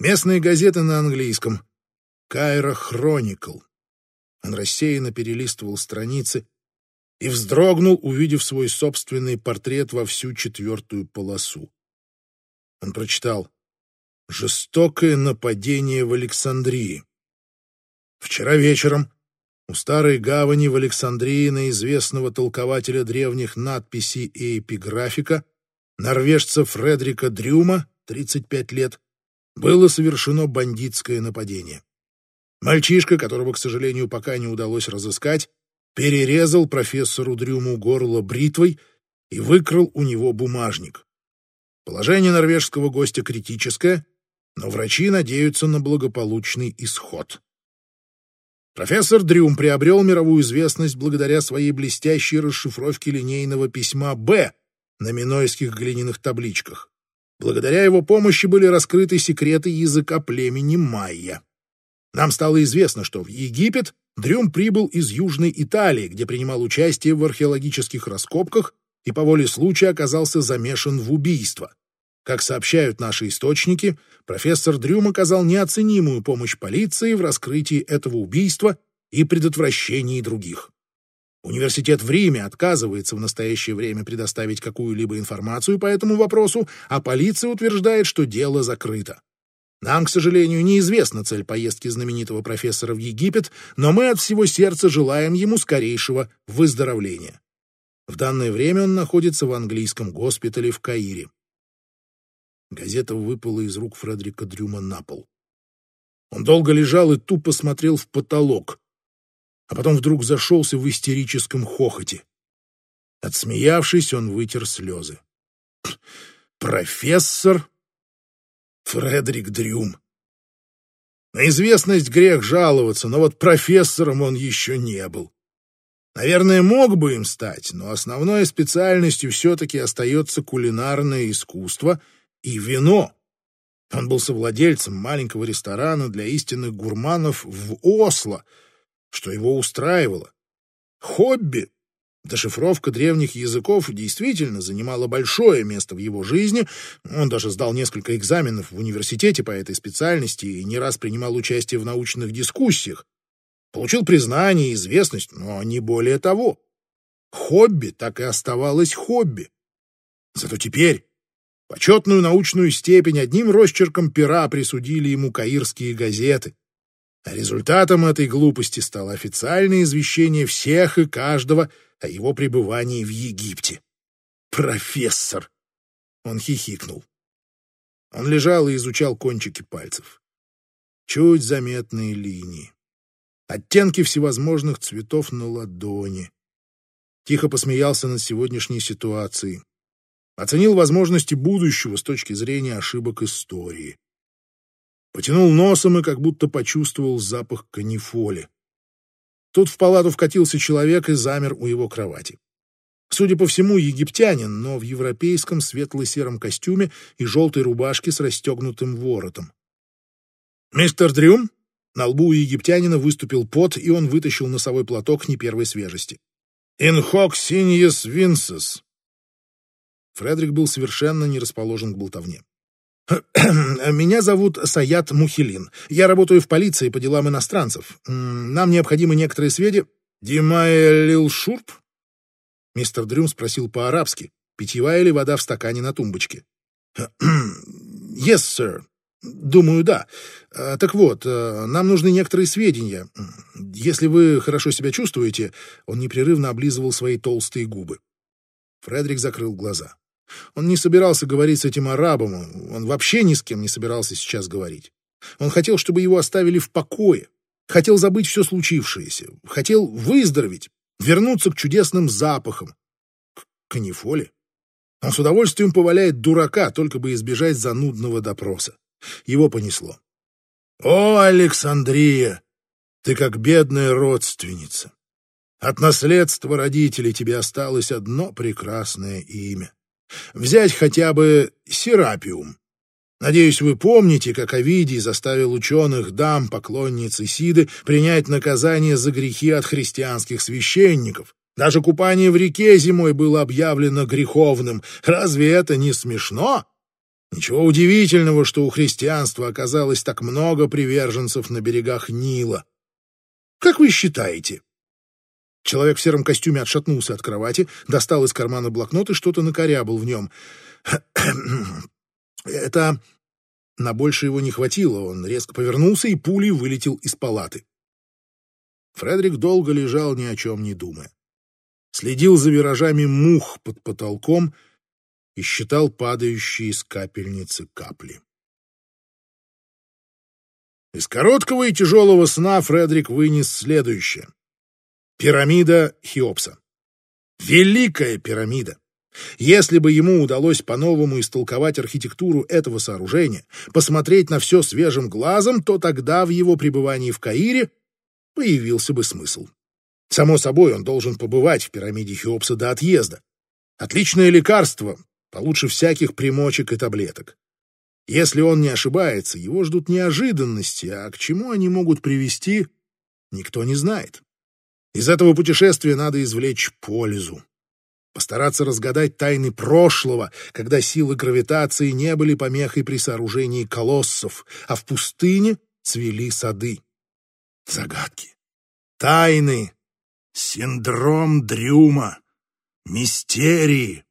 Местные газеты на английском. Кайра Хроникл. Он рассеянно перелистывал страницы и вздрогнул, увидев свой собственный портрет во всю четвертую полосу. Он прочитал «Жестокое нападение в Александрии». Вчера вечером у старой гавани в Александрии на известного толкователя древних надписей и эпиграфика норвежца Фредрика Дрюма, 35 лет, было совершено бандитское нападение. Мальчишка, которого, к сожалению, пока не удалось разыскать, перерезал профессору Дрюму горло бритвой и выкрал у него бумажник. Положение норвежского гостя критическое, но врачи надеются на благополучный исход. Профессор Дрюм приобрел мировую известность благодаря своей блестящей расшифровке линейного письма «Б», на минойских глиняных табличках. Благодаря его помощи были раскрыты секреты языка племени майя. Нам стало известно, что в Египет Дрюм прибыл из Южной Италии, где принимал участие в археологических раскопках и по воле случая оказался замешан в убийство. Как сообщают наши источники, профессор Дрюм оказал неоценимую помощь полиции в раскрытии этого убийства и предотвращении других. Университет в Риме отказывается в настоящее время предоставить какую-либо информацию по этому вопросу, а полиция утверждает, что дело закрыто. Нам, к сожалению, неизвестна цель поездки знаменитого профессора в Египет, но мы от всего сердца желаем ему скорейшего выздоровления. В данное время он находится в английском госпитале в Каире. Газета выпала из рук Фредерика Дрюма на пол. Он долго лежал и тупо смотрел в потолок, а потом вдруг зашелся в истерическом хохоте. Отсмеявшись, он вытер слезы. «Профессор Фредерик Дрюм!» На известность грех жаловаться, но вот профессором он еще не был. Наверное, мог бы им стать, но основной специальностью все-таки остается кулинарное искусство — и вино. Он был совладельцем маленького ресторана для истинных гурманов в Осло, что его устраивало. Хобби, дешифровка древних языков, действительно занимала большое место в его жизни. Он даже сдал несколько экзаменов в университете по этой специальности и не раз принимал участие в научных дискуссиях. Получил признание и известность, но не более того. Хобби так и оставалось хобби. Зато теперь Почетную научную степень одним росчерком пера присудили ему каирские газеты. А результатом этой глупости стало официальное извещение всех и каждого о его пребывании в Египте. «Профессор!» Он хихикнул. Он лежал и изучал кончики пальцев. Чуть заметные линии. Оттенки всевозможных цветов на ладони. Тихо посмеялся над сегодняшней ситуацией оценил возможности будущего с точки зрения ошибок истории. Потянул носом и как будто почувствовал запах канифоли. Тут в палату вкатился человек и замер у его кровати. Судя по всему, египтянин, но в европейском светло-сером костюме и желтой рубашке с расстегнутым воротом. «Мистер Дрюм?» На лбу у египтянина выступил пот, и он вытащил носовой платок не первой свежести. «In hoc sinius vinces», Фредерик был совершенно не расположен к болтовне. «Меня зовут Саят Мухилин. Я работаю в полиции по делам иностранцев. Нам необходимы некоторые сведения...» «Димая Лилшурп?» Мистер Дрюм спросил по-арабски, питьевая ли вода в стакане на тумбочке. «Yes, sir. Думаю, да. А, так вот, а, нам нужны некоторые сведения. Если вы хорошо себя чувствуете...» Он непрерывно облизывал свои толстые губы. Фредерик закрыл глаза. Он не собирался говорить с этим арабом, он вообще ни с кем не собирался сейчас говорить. Он хотел, чтобы его оставили в покое, хотел забыть все случившееся, хотел выздороветь, вернуться к чудесным запахам, к канифоле. Он с удовольствием поваляет дурака, только бы избежать занудного допроса. Его понесло. «О, Александрия, ты как бедная родственница. От наследства родителей тебе осталось одно прекрасное имя. Взять хотя бы Серапиум. Надеюсь, вы помните, как Овидий заставил ученых дам, поклонниц Исиды, принять наказание за грехи от христианских священников. Даже купание в реке зимой было объявлено греховным. Разве это не смешно? Ничего удивительного, что у христианства оказалось так много приверженцев на берегах Нила. Как вы считаете, Человек в сером костюме отшатнулся от кровати, достал из кармана блокнот и что-то накорябал в нем. Это... На больше его не хватило, он резко повернулся и пулей вылетел из палаты. Фредерик долго лежал, ни о чем не думая. Следил за виражами мух под потолком и считал падающие из капельницы капли. Из короткого и тяжелого сна Фредерик вынес следующее. Пирамида Хеопса. Великая пирамида. Если бы ему удалось по-новому истолковать архитектуру этого сооружения, посмотреть на все свежим глазом, то тогда в его пребывании в Каире появился бы смысл. Само собой, он должен побывать в пирамиде Хеопса до отъезда. Отличное лекарство, получше всяких примочек и таблеток. Если он не ошибается, его ждут неожиданности, а к чему они могут привести, Никто не знает. Из этого путешествия надо извлечь пользу. Постараться разгадать тайны прошлого, когда силы гравитации не были помехой при сооружении колоссов, а в пустыне цвели сады. Загадки. Тайны. Синдром Дрюма. Мистерии.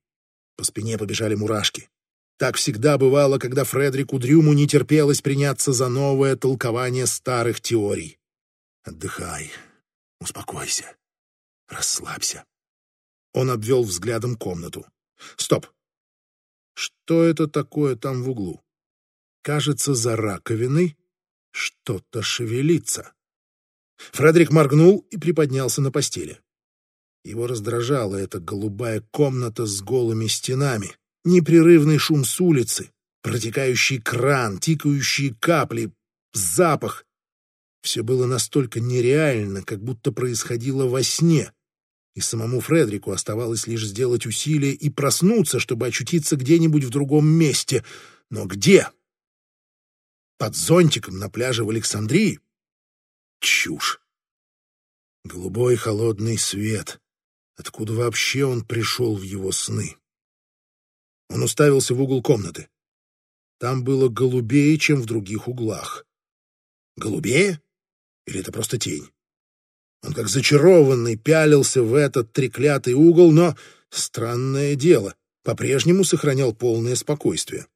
По спине побежали мурашки. Так всегда бывало, когда Фредерику Дрюму не терпелось приняться за новое толкование старых теорий. Отдыхай, успокойся, расслабься. Он обвел взглядом комнату. Стоп! Что это такое там в углу? Кажется, за раковиной что-то шевелится. Фредерик моргнул и приподнялся на постели. Его раздражала эта голубая комната с голыми стенами, непрерывный шум с улицы, протекающий кран, тикающие капли, запах. Все было настолько нереально, как будто происходило во сне и самому Фредрику оставалось лишь сделать усилие и проснуться, чтобы очутиться где-нибудь в другом месте. Но где? Под зонтиком на пляже в Александрии? Чушь. Голубой холодный свет. Откуда вообще он пришел в его сны? Он уставился в угол комнаты. Там было голубее, чем в других углах. Голубее? Или это просто тень? Он как зачарованный пялился в этот треклятый угол, но, странное дело, по-прежнему сохранял полное спокойствие.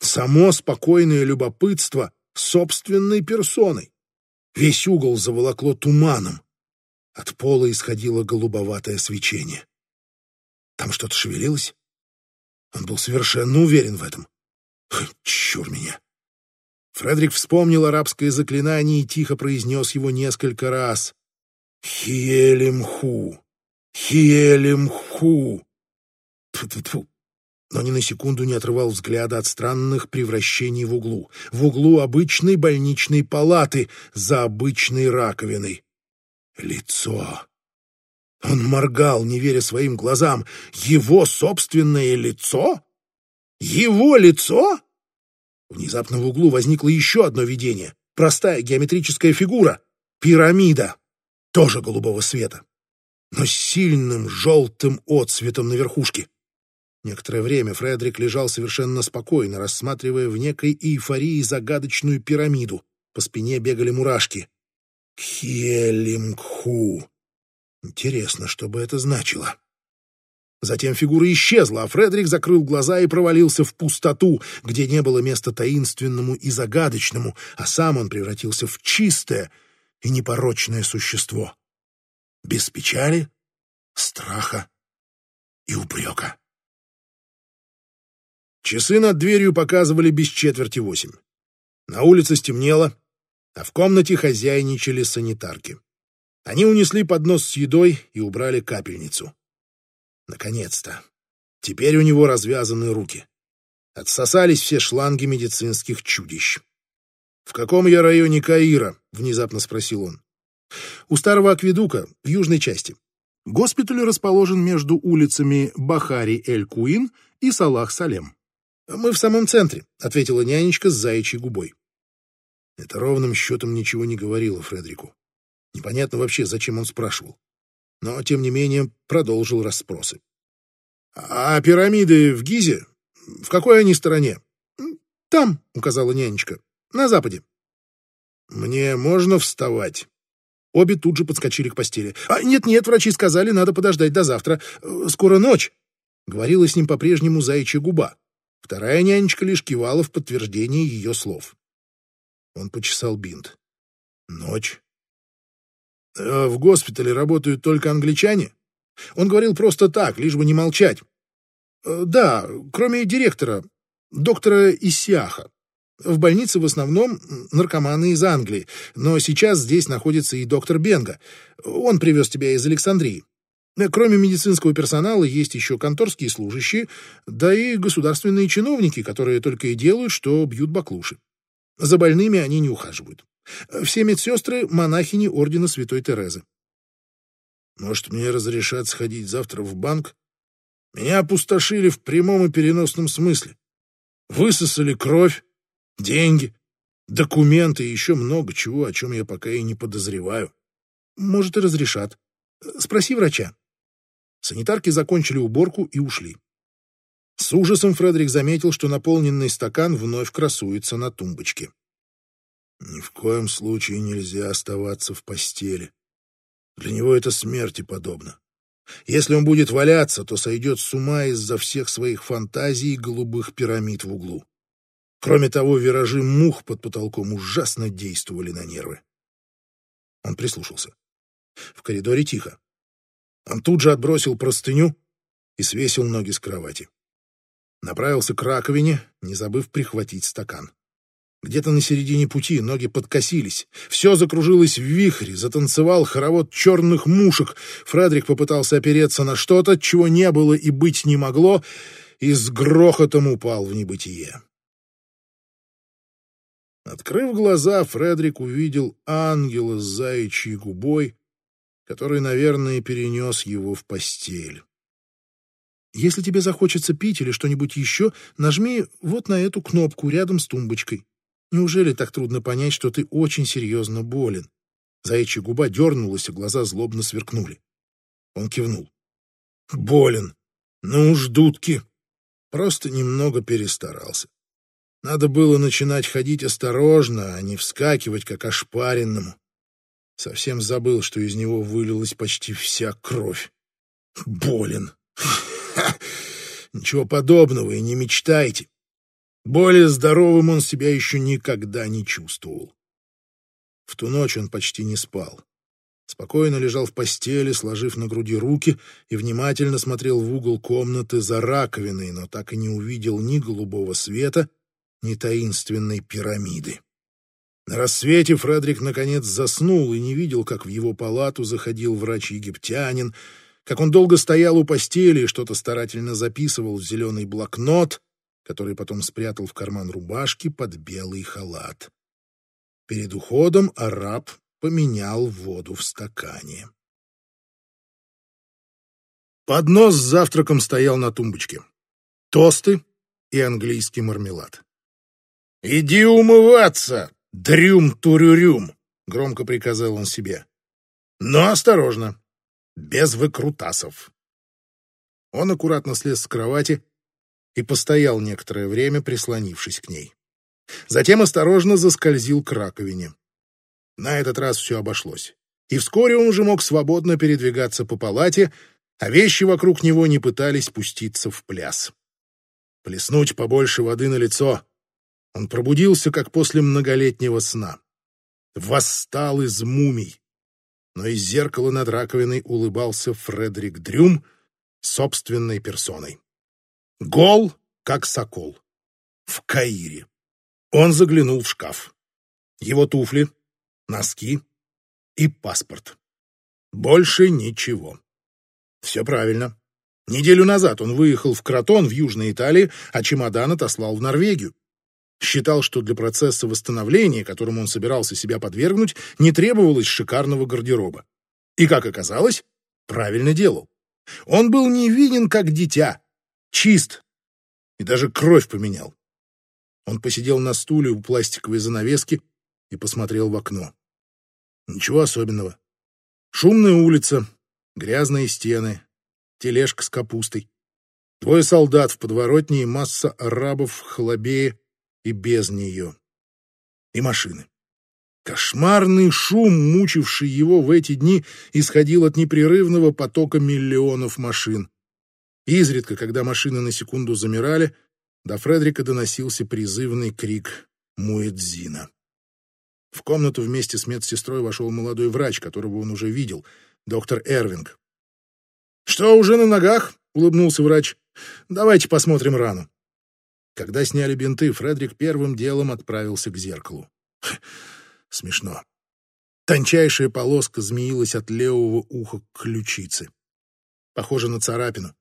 Само спокойное любопытство собственной персоной. Весь угол заволокло туманом. От пола исходило голубоватое свечение. Там что-то шевелилось? Он был совершенно уверен в этом. Чур меня. Фредерик вспомнил арабское заклинание и тихо произнес его несколько раз. Хиелемху! Хиелемху! Но ни на секунду не отрывал взгляда от странных превращений в углу. В углу обычной больничной палаты за обычной раковиной. Лицо. Он моргал, не веря своим глазам. Его собственное лицо? Его лицо? Внезапно в углу возникло еще одно видение. Простая геометрическая фигура. Пирамида тоже голубого света, но с сильным желтым отсветом на верхушке. Некоторое время Фредерик лежал совершенно спокойно, рассматривая в некой эйфории загадочную пирамиду. По спине бегали мурашки. Хелингху. Интересно, что бы это значило. Затем фигура исчезла, а Фредерик закрыл глаза и провалился в пустоту, где не было места таинственному и загадочному, а сам он превратился в чистое — и непорочное существо, без печали, страха и упрека. Часы над дверью показывали без четверти восемь. На улице стемнело, а в комнате хозяйничали санитарки. Они унесли поднос с едой и убрали капельницу. Наконец-то. Теперь у него развязаны руки. Отсосались все шланги медицинских чудищ. «В каком я районе Каира?» — внезапно спросил он. «У старого акведука, в южной части. Госпиталь расположен между улицами Бахари-эль-Куин и Салах-Салем». «Мы в самом центре», — ответила нянечка с заячьей губой. Это ровным счетом ничего не говорило Фредерику. Непонятно вообще, зачем он спрашивал. Но, тем не менее, продолжил расспросы. «А пирамиды в Гизе? В какой они стороне?» «Там», — указала нянечка. На западе. Мне можно вставать? Обе тут же подскочили к постели. А нет-нет, врачи сказали, надо подождать до завтра. Скоро ночь. Говорила с ним по-прежнему заячья губа. Вторая нянечка лишь кивала в подтверждение ее слов. Он почесал бинт. Ночь. «А в госпитале работают только англичане? Он говорил просто так, лишь бы не молчать. Э, да, кроме директора, доктора Исиаха. В больнице в основном наркоманы из Англии, но сейчас здесь находится и доктор Бенга. Он привез тебя из Александрии. Кроме медицинского персонала есть еще конторские служащие, да и государственные чиновники, которые только и делают, что бьют баклуши. За больными они не ухаживают. Все медсестры — монахини ордена Святой Терезы. Может, мне разрешат сходить завтра в банк? Меня опустошили в прямом и переносном смысле. Высосали кровь, деньги, документы и еще много чего, о чем я пока и не подозреваю. Может, и разрешат. Спроси врача. Санитарки закончили уборку и ушли. С ужасом Фредерик заметил, что наполненный стакан вновь красуется на тумбочке. Ни в коем случае нельзя оставаться в постели. Для него это смерти подобно. Если он будет валяться, то сойдет с ума из-за всех своих фантазий и голубых пирамид в углу. Кроме того, виражи мух под потолком ужасно действовали на нервы. Он прислушался. В коридоре тихо. Он тут же отбросил простыню и свесил ноги с кровати. Направился к раковине, не забыв прихватить стакан. Где-то на середине пути ноги подкосились. Все закружилось в вихре, затанцевал хоровод черных мушек. Фредрик попытался опереться на что-то, чего не было и быть не могло, и с грохотом упал в небытие. Открыв глаза, Фредрик увидел ангела с заячьей губой, который, наверное, перенес его в постель. Если тебе захочется пить или что-нибудь еще, нажми вот на эту кнопку рядом с тумбочкой. Неужели так трудно понять, что ты очень серьезно болен? Заячья губа дернулась, а глаза злобно сверкнули. Он кивнул. Болен. Ну уж, дудки. Просто немного перестарался. Надо было начинать ходить осторожно, а не вскакивать, как ошпаренному. Совсем забыл, что из него вылилась почти вся кровь. Болен. Ничего подобного и не мечтайте. Более здоровым он себя еще никогда не чувствовал. В ту ночь он почти не спал. Спокойно лежал в постели, сложив на груди руки, и внимательно смотрел в угол комнаты за раковиной, но так и не увидел ни голубого света, ни таинственной пирамиды. На рассвете Фредерик наконец заснул и не видел, как в его палату заходил врач-египтянин, как он долго стоял у постели и что-то старательно записывал в зеленый блокнот, который потом спрятал в карман рубашки под белый халат. Перед уходом араб поменял воду в стакане. Поднос с завтраком стоял на тумбочке. Тосты и английский мармелад. «Иди умываться, дрюм-турюрюм!» — громко приказал он себе. «Но осторожно, без выкрутасов». Он аккуратно слез с кровати и постоял некоторое время, прислонившись к ней. Затем осторожно заскользил к раковине. На этот раз все обошлось. И вскоре он уже мог свободно передвигаться по палате, а вещи вокруг него не пытались пуститься в пляс. Плеснуть побольше воды на лицо. Он пробудился, как после многолетнего сна. Восстал из мумий. Но из зеркала над раковиной улыбался Фредерик Дрюм собственной персоной. Гол, как сокол. В Каире. Он заглянул в шкаф. Его туфли, носки и паспорт. Больше ничего. Все правильно. Неделю назад он выехал в Кротон в Южной Италии, а чемодан отослал в Норвегию. Считал, что для процесса восстановления, которому он собирался себя подвергнуть, не требовалось шикарного гардероба. И, как оказалось, правильно делал. Он был невинен, как дитя, чист и даже кровь поменял. Он посидел на стуле у пластиковой занавески и посмотрел в окно. Ничего особенного. Шумная улица, грязные стены, тележка с капустой. Двое солдат в подворотне и масса арабов в хлобее и без нее. И машины. Кошмарный шум, мучивший его в эти дни, исходил от непрерывного потока миллионов машин. Изредка, когда машины на секунду замирали, до Фредрика доносился призывный крик Муэдзина. В комнату вместе с медсестрой вошел молодой врач, которого он уже видел, доктор Эрвинг. «Что, уже на ногах?» — улыбнулся врач. «Давайте посмотрим рану». Когда сняли бинты, Фредрик первым делом отправился к зеркалу. Смешно. Тончайшая полоска змеилась от левого уха к ключице. Похоже на царапину.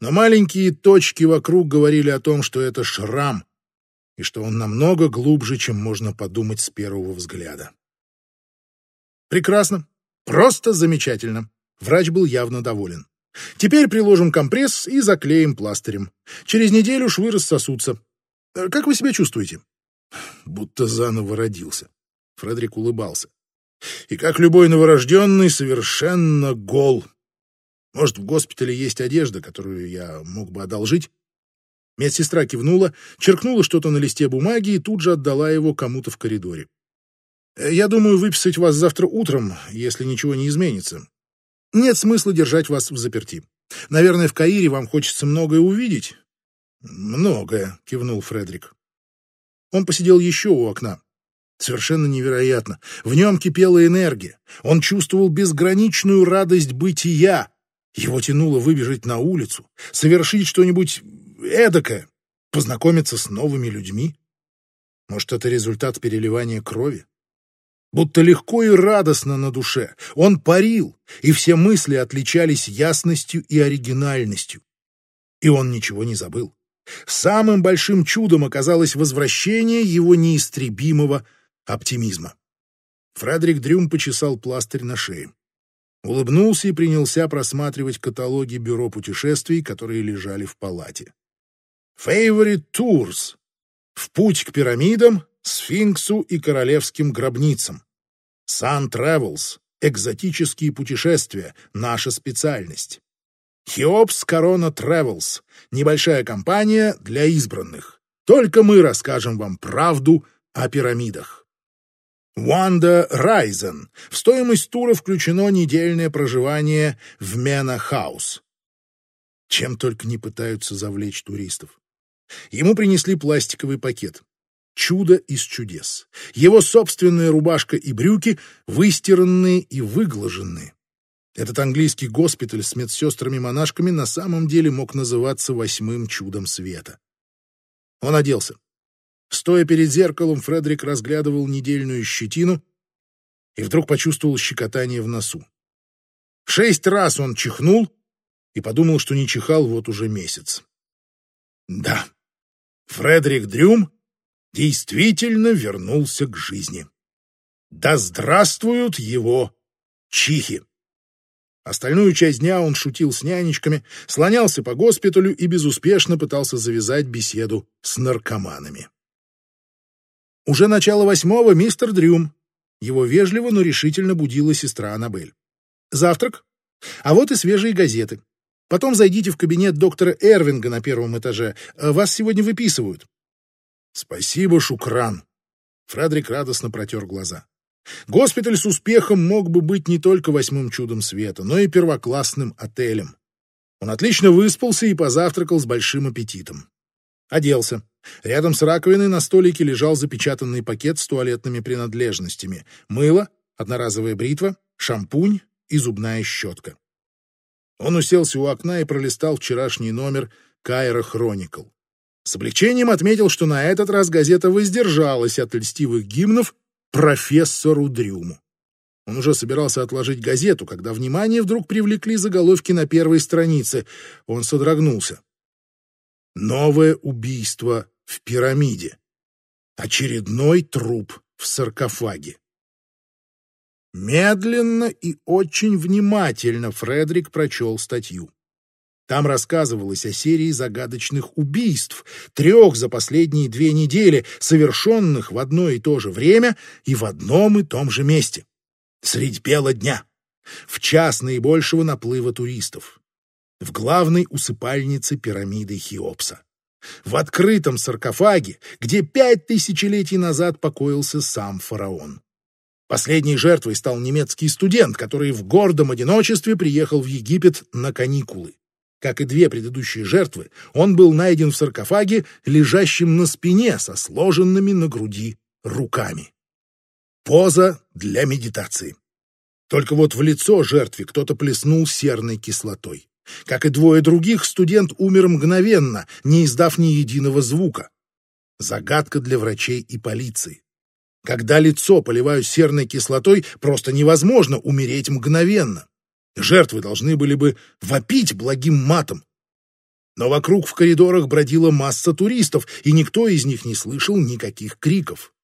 Но маленькие точки вокруг говорили о том, что это шрам, и что он намного глубже, чем можно подумать с первого взгляда. Прекрасно. Просто замечательно. Врач был явно доволен. Теперь приложим компресс и заклеим пластырем. Через неделю швы рассосутся. Как вы себя чувствуете? Будто заново родился. Фредерик улыбался. И, как любой новорожденный, совершенно гол. Может, в госпитале есть одежда, которую я мог бы одолжить? Медсестра кивнула, черкнула что-то на листе бумаги и тут же отдала его кому-то в коридоре. «Э, «Я думаю выписать вас завтра утром, если ничего не изменится. Нет смысла держать вас в заперти. Наверное, в Каире вам хочется многое увидеть». «Многое», — кивнул Фредерик. Он посидел еще у окна. Совершенно невероятно. В нем кипела энергия. Он чувствовал безграничную радость бытия. Его тянуло выбежать на улицу, совершить что-нибудь эдакое, познакомиться с новыми людьми. Может, это результат переливания крови? Будто легко и радостно на душе. Он парил, и все мысли отличались ясностью и оригинальностью. И он ничего не забыл. Самым большим чудом оказалось возвращение его неистребимого оптимизма. Фредерик Дрюм почесал пластырь на шее улыбнулся и принялся просматривать каталоги бюро путешествий, которые лежали в палате. Favorite Tours в путь к пирамидам, сфинксу и королевским гробницам. Sun Travels экзотические путешествия, наша специальность. Хеопс Корона Travels небольшая компания для избранных. Только мы расскажем вам правду о пирамидах. Wanda Райзен. В стоимость тура включено недельное проживание в Мена Хаус. Чем только не пытаются завлечь туристов. Ему принесли пластиковый пакет. Чудо из чудес. Его собственная рубашка и брюки выстиранные и выглаженные. Этот английский госпиталь с медсестрами-монашками на самом деле мог называться восьмым чудом света. Он оделся. Стоя перед зеркалом, Фредерик разглядывал недельную щетину и вдруг почувствовал щекотание в носу. Шесть раз он чихнул и подумал, что не чихал вот уже месяц. Да, Фредерик Дрюм действительно вернулся к жизни. Да здравствуют его чихи! Остальную часть дня он шутил с нянечками, слонялся по госпиталю и безуспешно пытался завязать беседу с наркоманами. Уже начало восьмого, мистер Дрюм. Его вежливо, но решительно будила сестра Аннабель. Завтрак? А вот и свежие газеты. Потом зайдите в кабинет доктора Эрвинга на первом этаже. Вас сегодня выписывают. Спасибо, Шукран. Фредерик радостно протер глаза. Госпиталь с успехом мог бы быть не только восьмым чудом света, но и первоклассным отелем. Он отлично выспался и позавтракал с большим аппетитом. Оделся. Рядом с раковиной на столике лежал запечатанный пакет с туалетными принадлежностями. Мыло, одноразовая бритва, шампунь и зубная щетка. Он уселся у окна и пролистал вчерашний номер «Кайра Хроникл». С облегчением отметил, что на этот раз газета воздержалась от льстивых гимнов профессору Дрюму. Он уже собирался отложить газету, когда внимание вдруг привлекли заголовки на первой странице. Он содрогнулся. Новое убийство в пирамиде. Очередной труп в саркофаге. Медленно и очень внимательно Фредерик прочел статью. Там рассказывалось о серии загадочных убийств, трех за последние две недели, совершенных в одно и то же время и в одном и том же месте. Средь бела дня, в час наибольшего наплыва туристов в главной усыпальнице пирамиды Хеопса. В открытом саркофаге, где пять тысячелетий назад покоился сам фараон. Последней жертвой стал немецкий студент, который в гордом одиночестве приехал в Египет на каникулы. Как и две предыдущие жертвы, он был найден в саркофаге, лежащим на спине со сложенными на груди руками. Поза для медитации. Только вот в лицо жертве кто-то плеснул серной кислотой. Как и двое других, студент умер мгновенно, не издав ни единого звука. Загадка для врачей и полиции. Когда лицо поливают серной кислотой, просто невозможно умереть мгновенно. Жертвы должны были бы вопить благим матом. Но вокруг в коридорах бродила масса туристов, и никто из них не слышал никаких криков,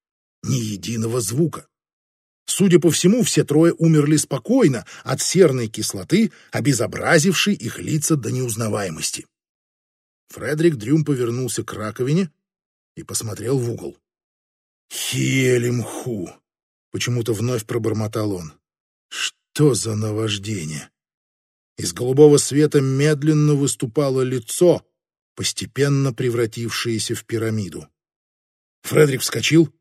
ни единого звука. Судя по всему, все трое умерли спокойно от серной кислоты, обезобразившей их лица до неузнаваемости. Фредерик Дрюм повернулся к раковине и посмотрел в угол. Хелимху! Почему-то вновь пробормотал он. Что за наваждение? Из голубого света медленно выступало лицо, постепенно превратившееся в пирамиду. Фредерик вскочил,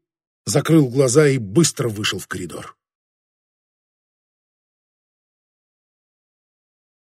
закрыл глаза и быстро вышел в коридор.